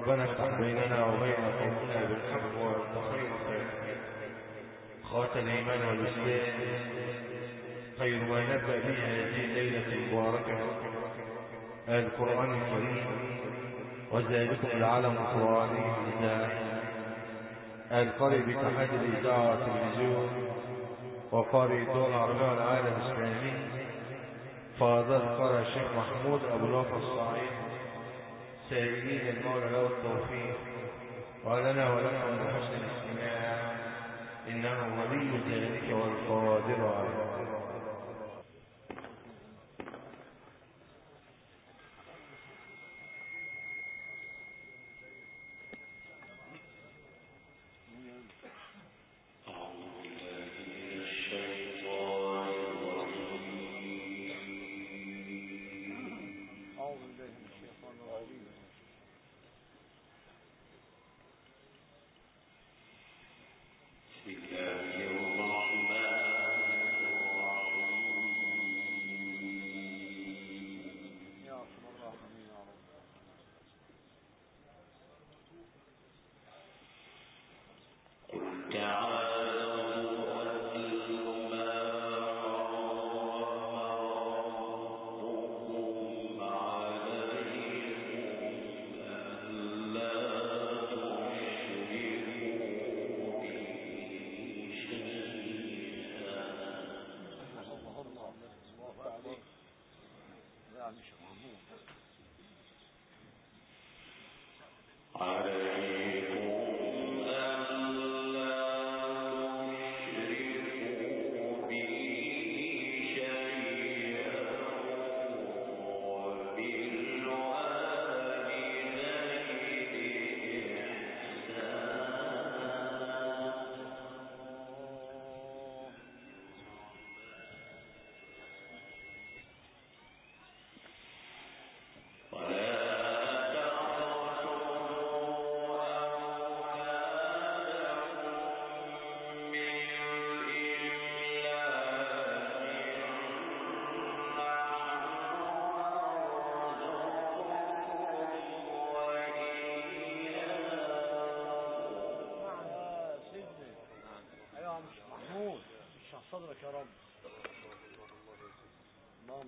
ربنا افتح بيننا وبين قومنا بالحق وانت خير خاتم الإيمان والإسلام خير ما نبدا به هذه الليلة المباركة القران الكريم وذلكم العالم القراني الاذاعي القارئ باتحاد الإذاعة والتلفزيون وقارئ الدول العربيه والعالم الإسلامي. فاضل قرأ الشيخ محمود أبو نوف الصعيد سائلين المولى له التوفيق. ولنا ولكم بحسن الاستماع إنه ولي ذلك والقادر عليه.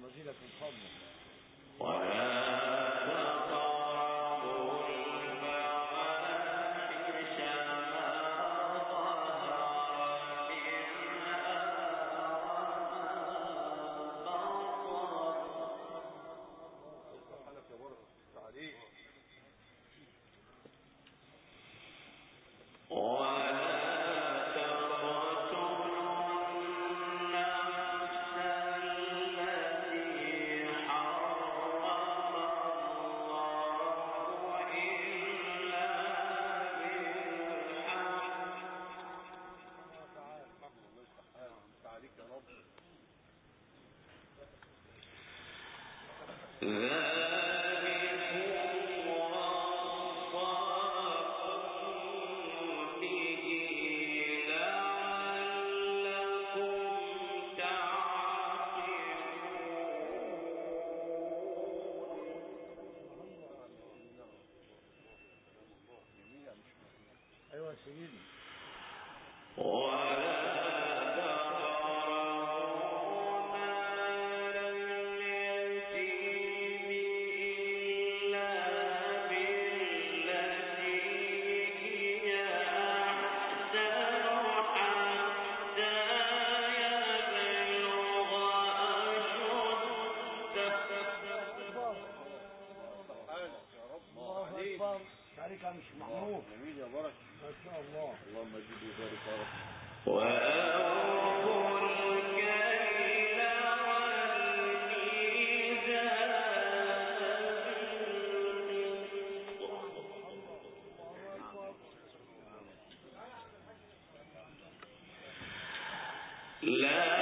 زيدك من فضلك أيوه فَاعْدِلُوا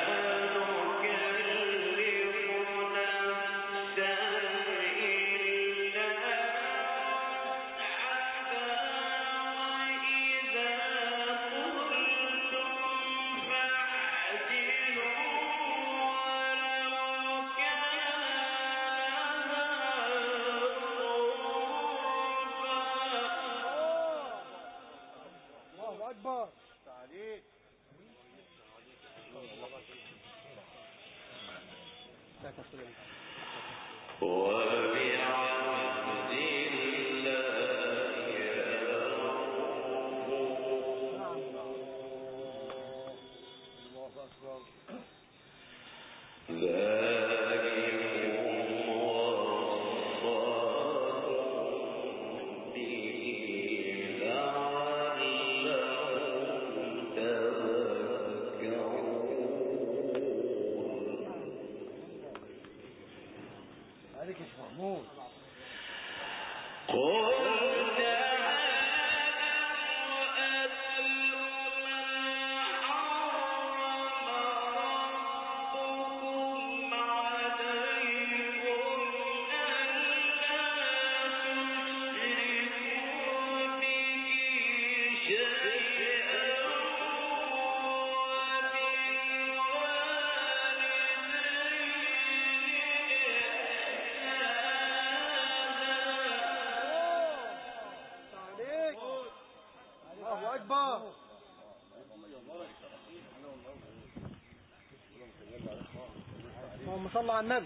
صلى على النبي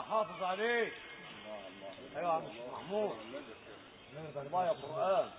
الله حافظ عليه أيوه يا عم محمود. نرجع بقى يا قرآن.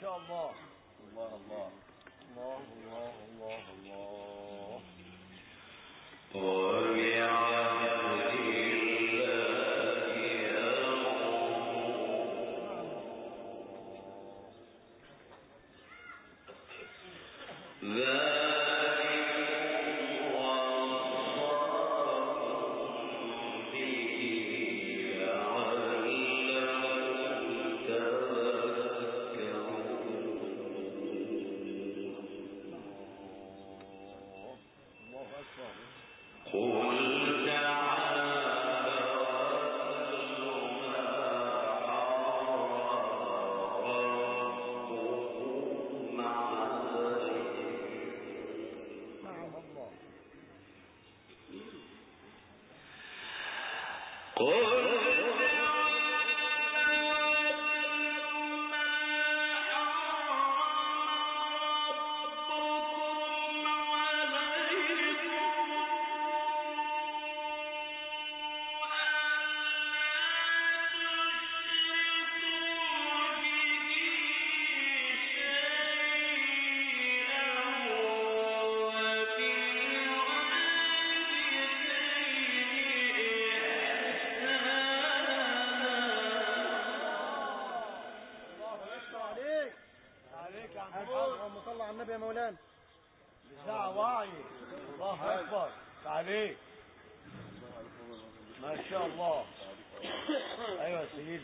شاء الله. الله الله. الله الله. عليك الله أكبر. عليك ما شاء الله. أيوه سيدي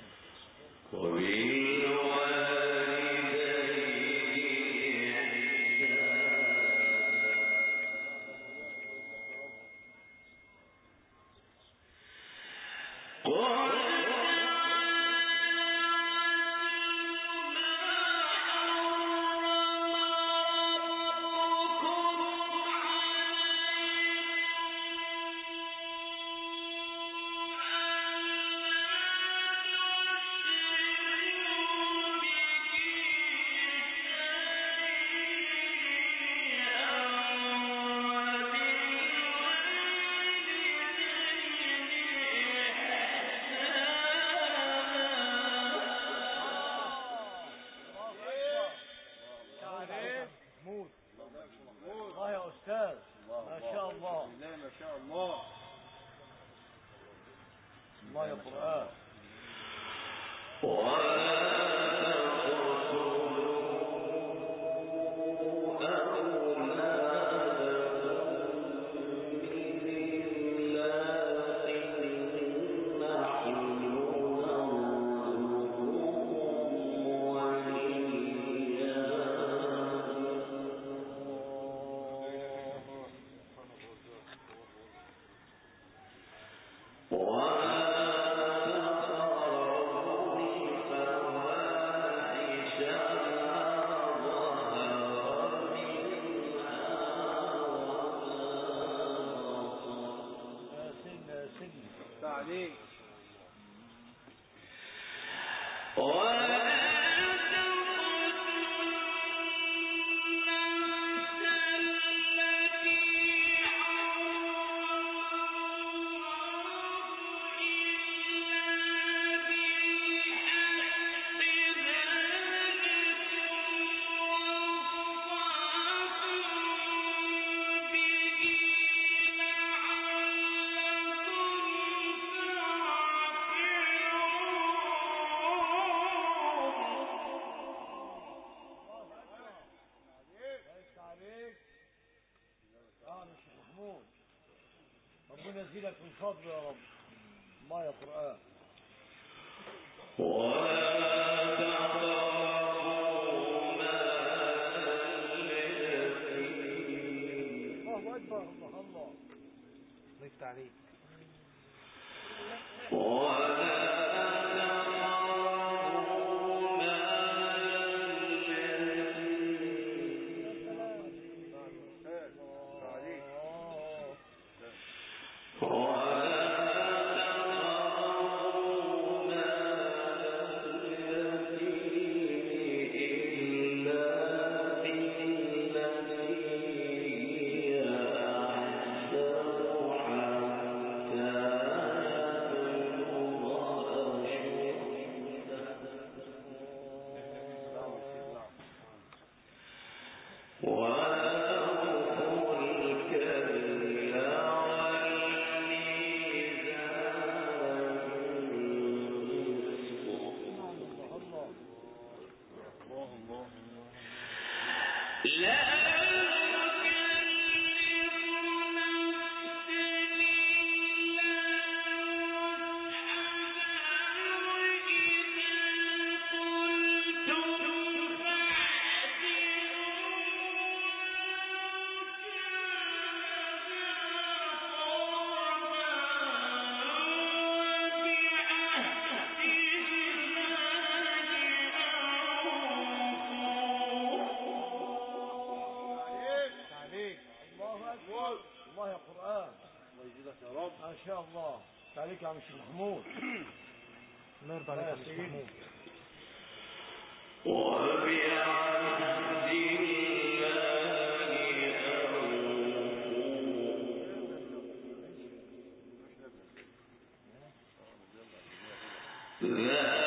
لك من فضل يا رب. ما يا قرآن. محمود الله يرضى عليك يا محمود. وبعهد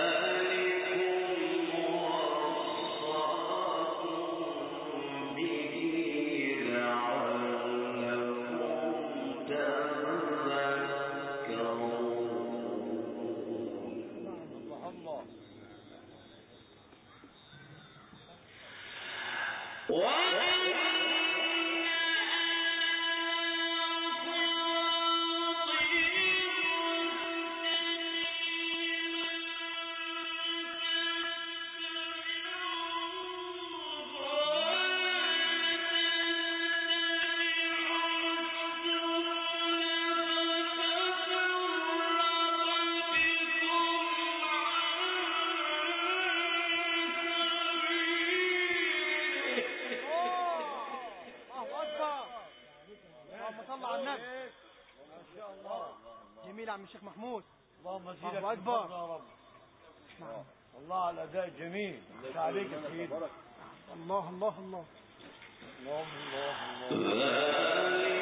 من الشيخ محمود. اللهم زيدك الله أكبر. يا رب. والله على الأداء جميل. عليك يا الله الله الله. الله الله الله الله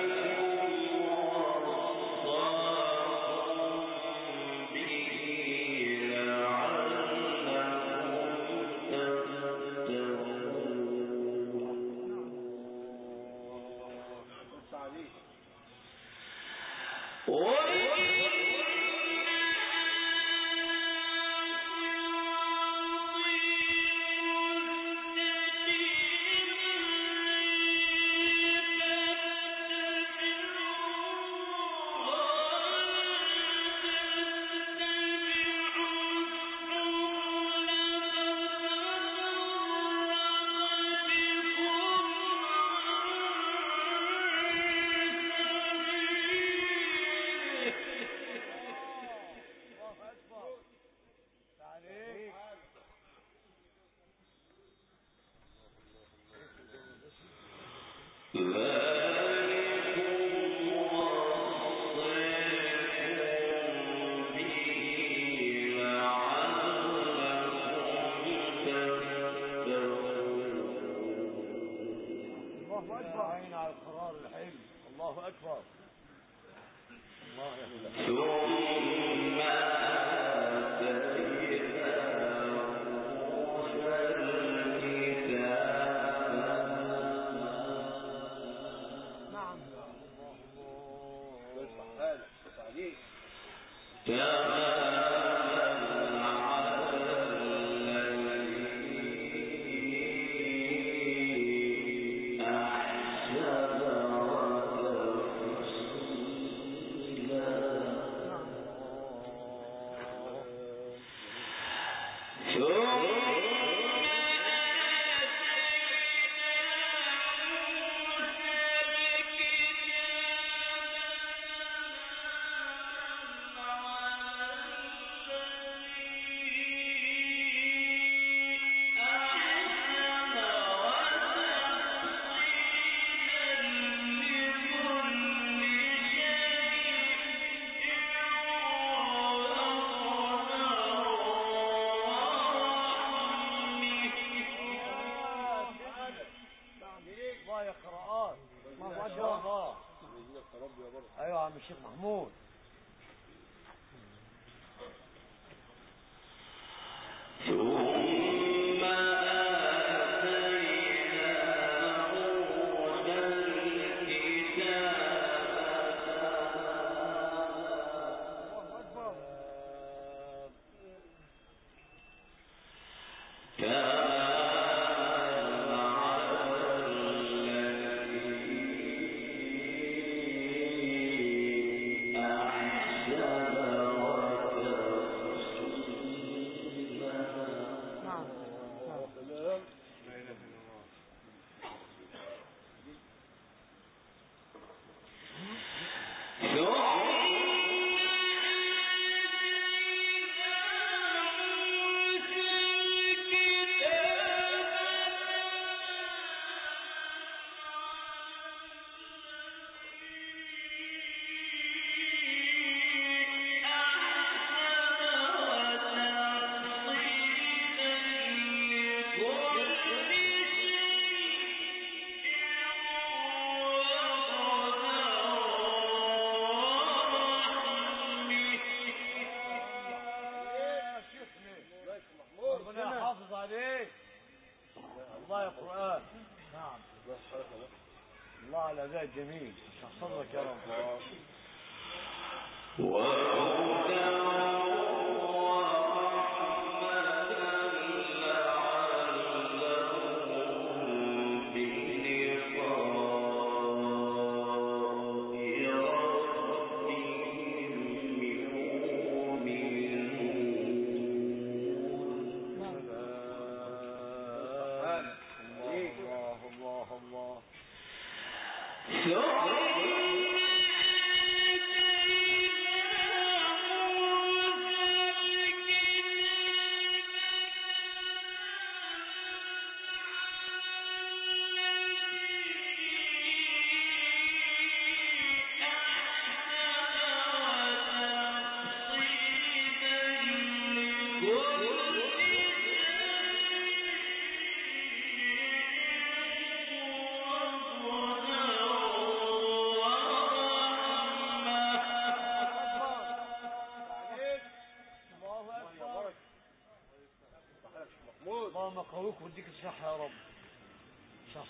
هذا جميل. أحسن لك يا رب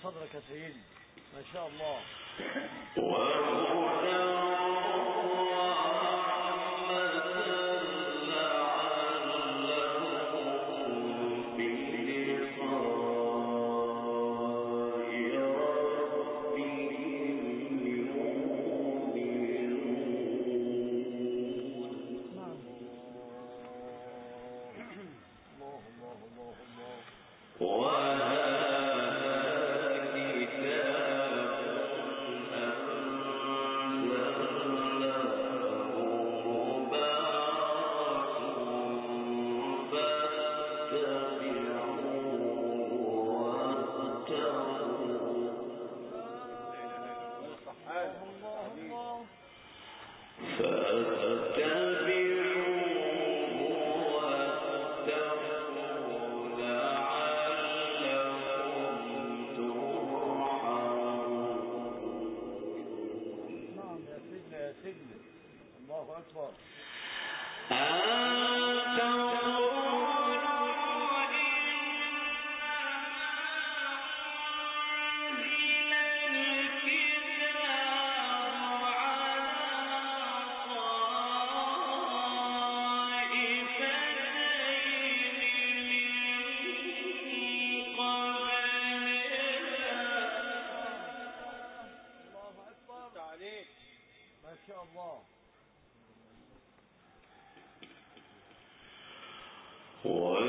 صدرك سيدي. ما شاء الله. الله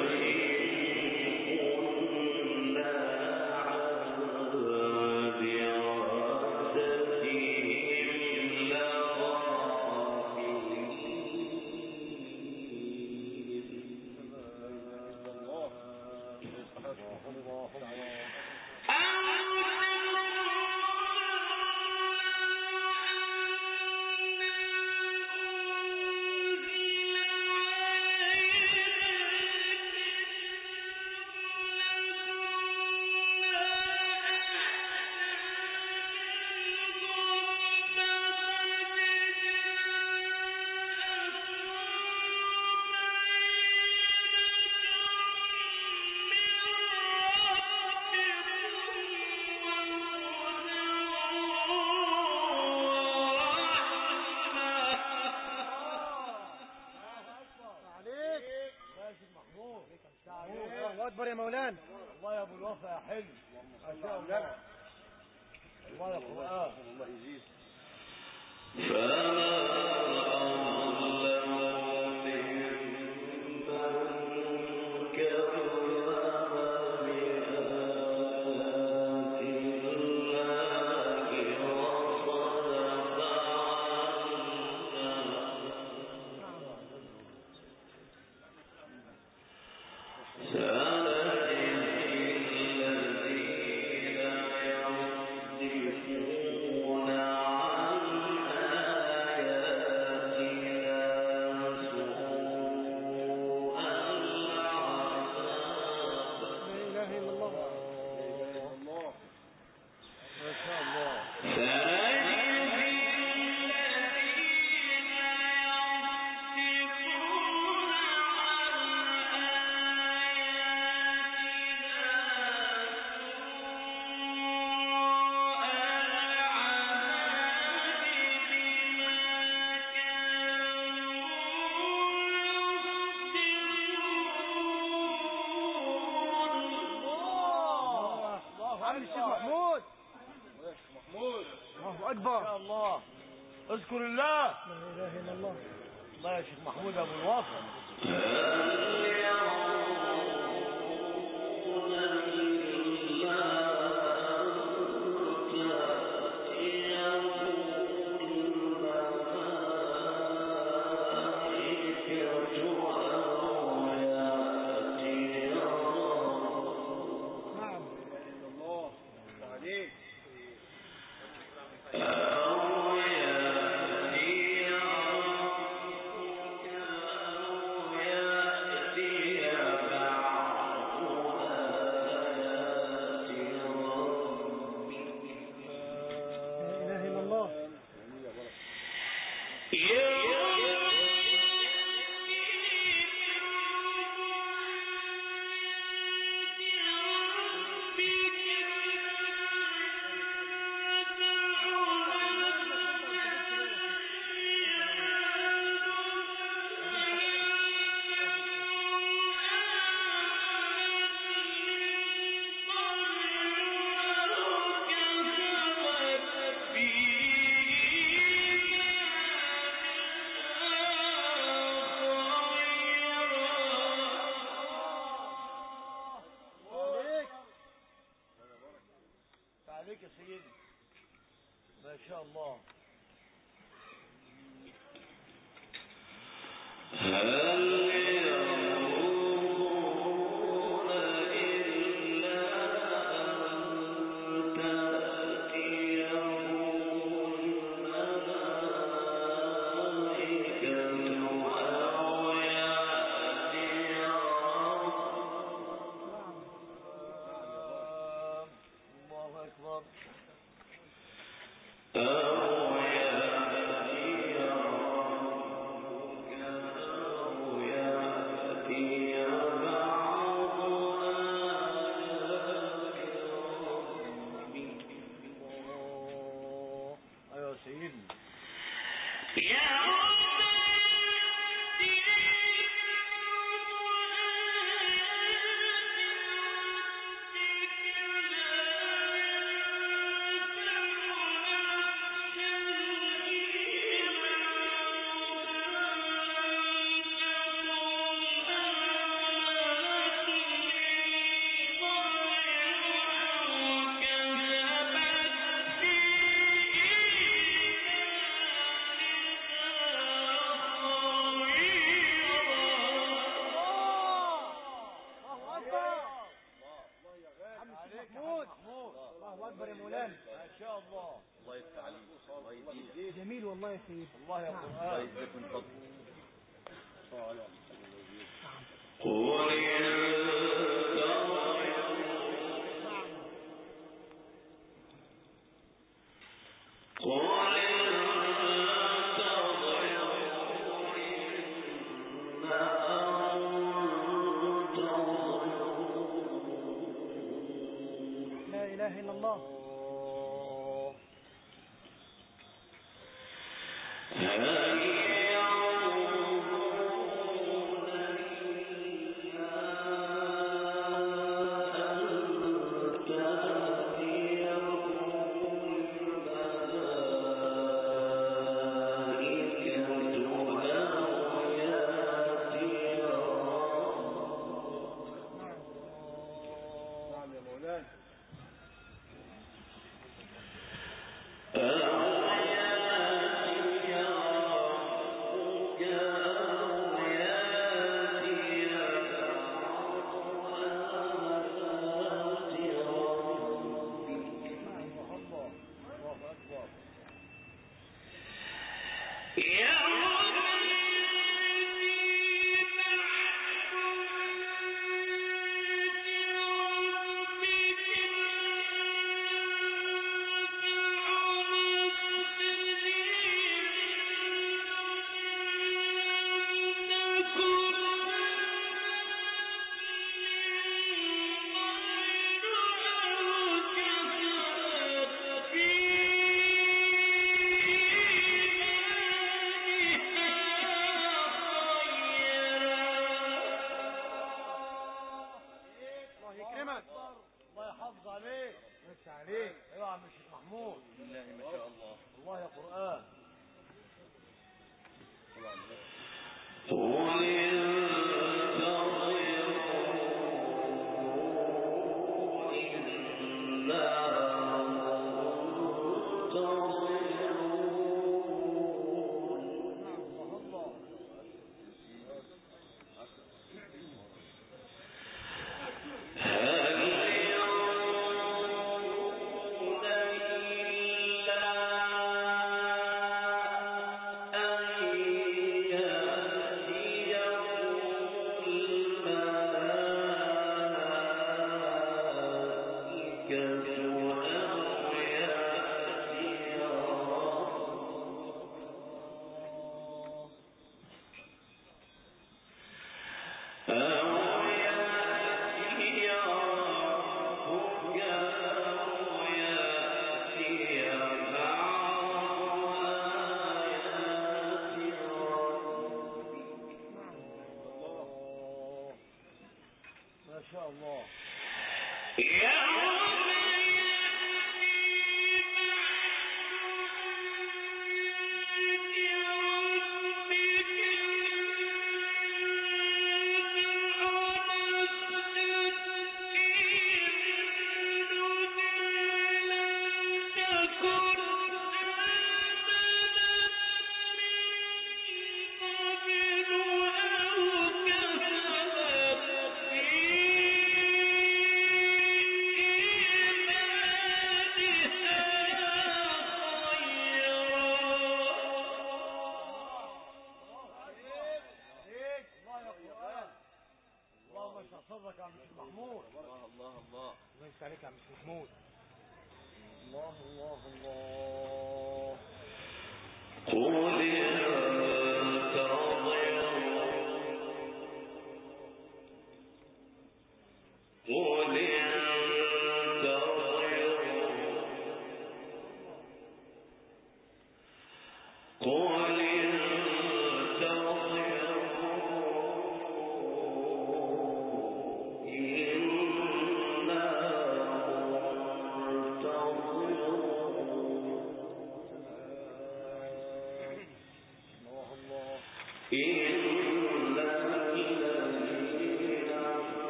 yeah.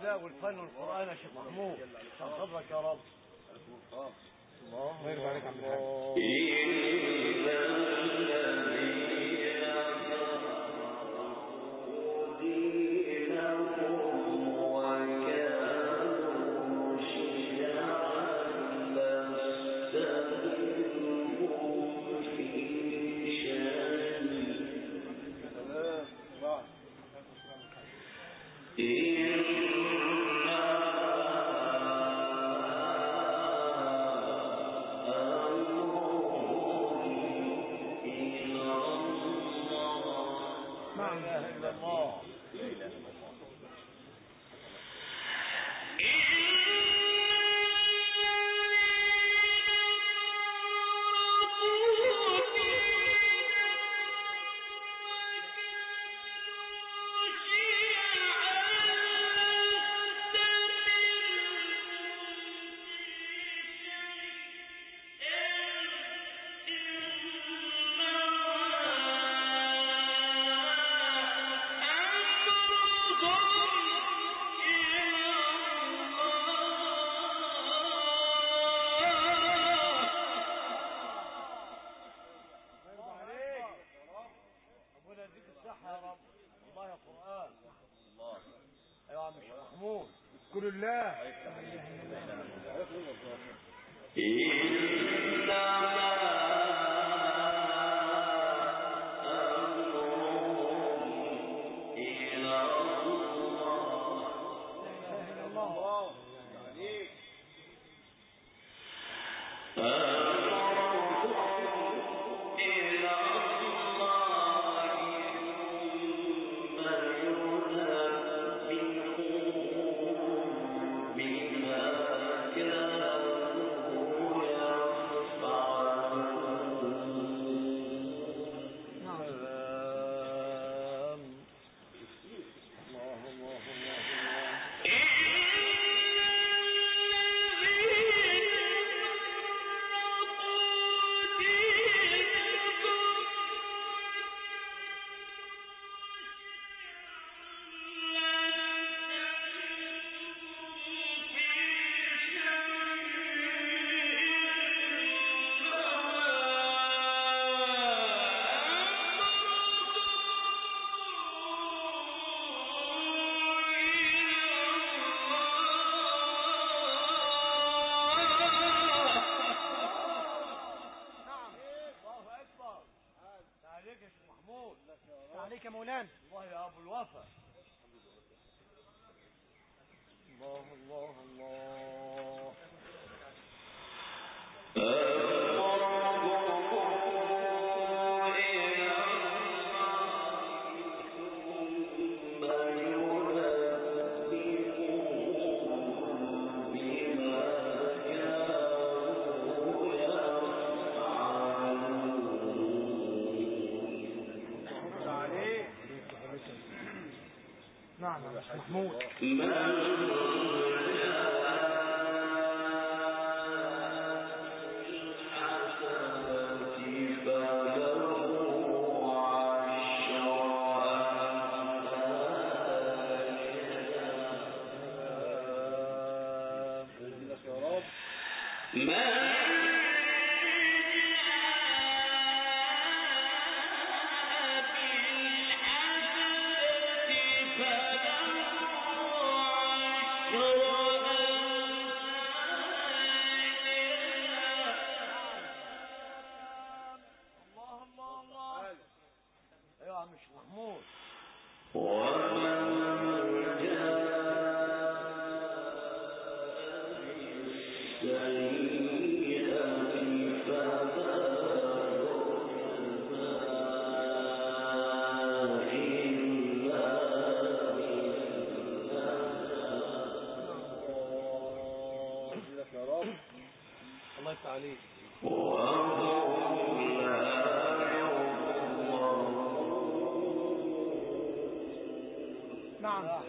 الأداء والفن والقرآن يا شيخ محمود عشان فضلك يا رب الله يرضى عليك عبد الحاج صح يا الله يا قرآن. أيوة الله محمود. الله. إنما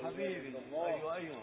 حبيبي ايوه ايوه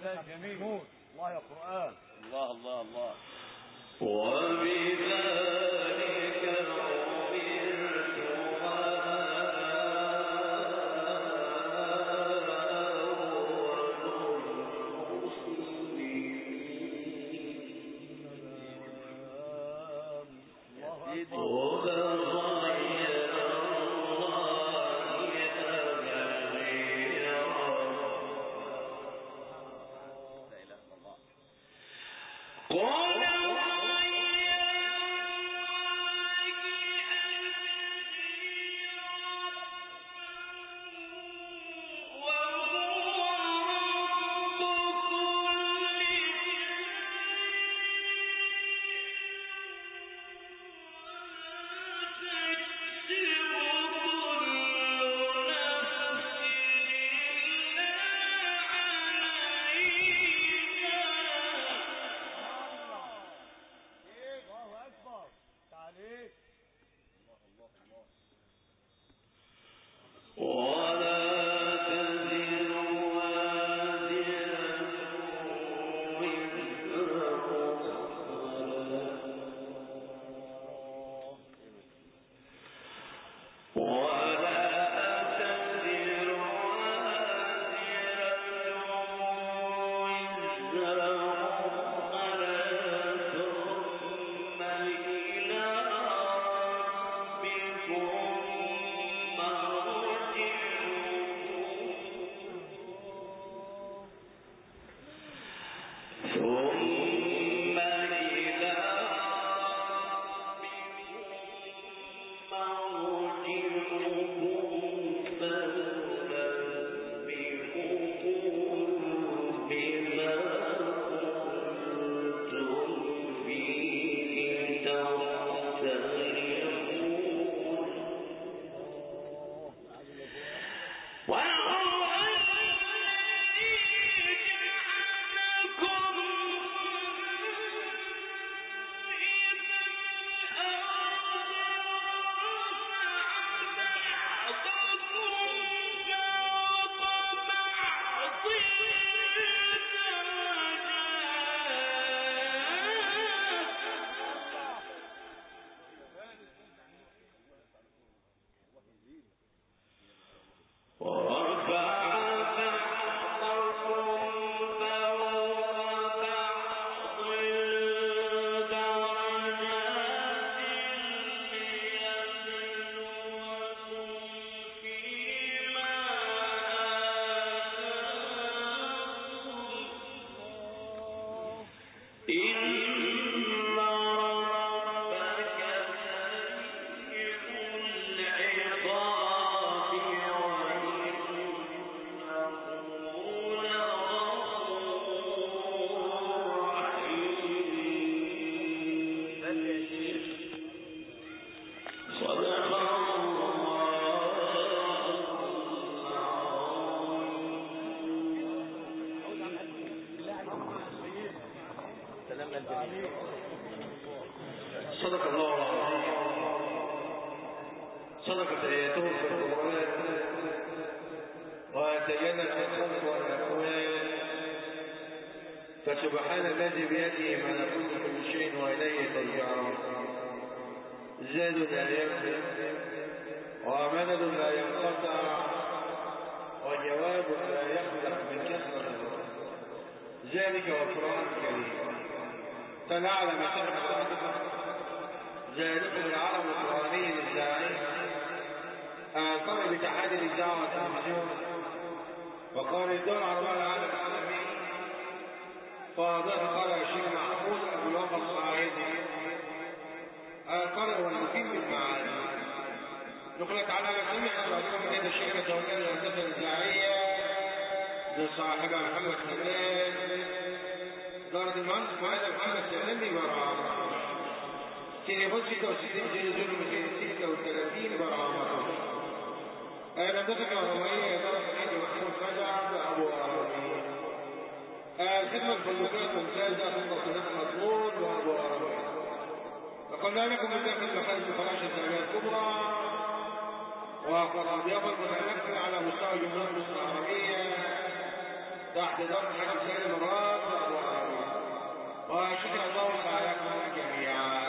كلام جميل. الله يا قرآن. الله الله الله. وبذلك أمرت وما صدق الله العظيم صدقت آياته في القرآن وتجنت في الخلق والأكوان فسبحان الذي بيده ملكوت كل شيء وإليه ترجعون زاد لا ينفد ومدد لا ينقطع وجواب لا يخلق من الوقت ذلك والقرآن فلعلم سبحانه ذلكم العرب القرآني للداعي أعترف بتحدي الإذاعة والتلفزيون وقال الدول العربية العالم فاضح قال الشيخ محمود أبو الوفا الصعيدي القارئ والمقيم بالمعاني نقلت على أبراكم من هذا الشيخ تولى الهندسة الإذاعية لصاحبها محمد حماد دارة المهندس معاذ محمد سلمي برعامة تليفون 66 زيرو 236 برعامة الهندسة الكهربائية إدارة الحاج محمود فجع بأبو أرامي الخدمة الفندقية الممتازة خدمة صديق مطلوب بأبو أرامي وقلنا لكم من داخل مخارج الفراشة الثانية الكبرى. وقد أضياف المتنفذ على مستوى جمهورية مصر العربية تحت ضغط حاج سالم الراي وشكر الله لكم جميعا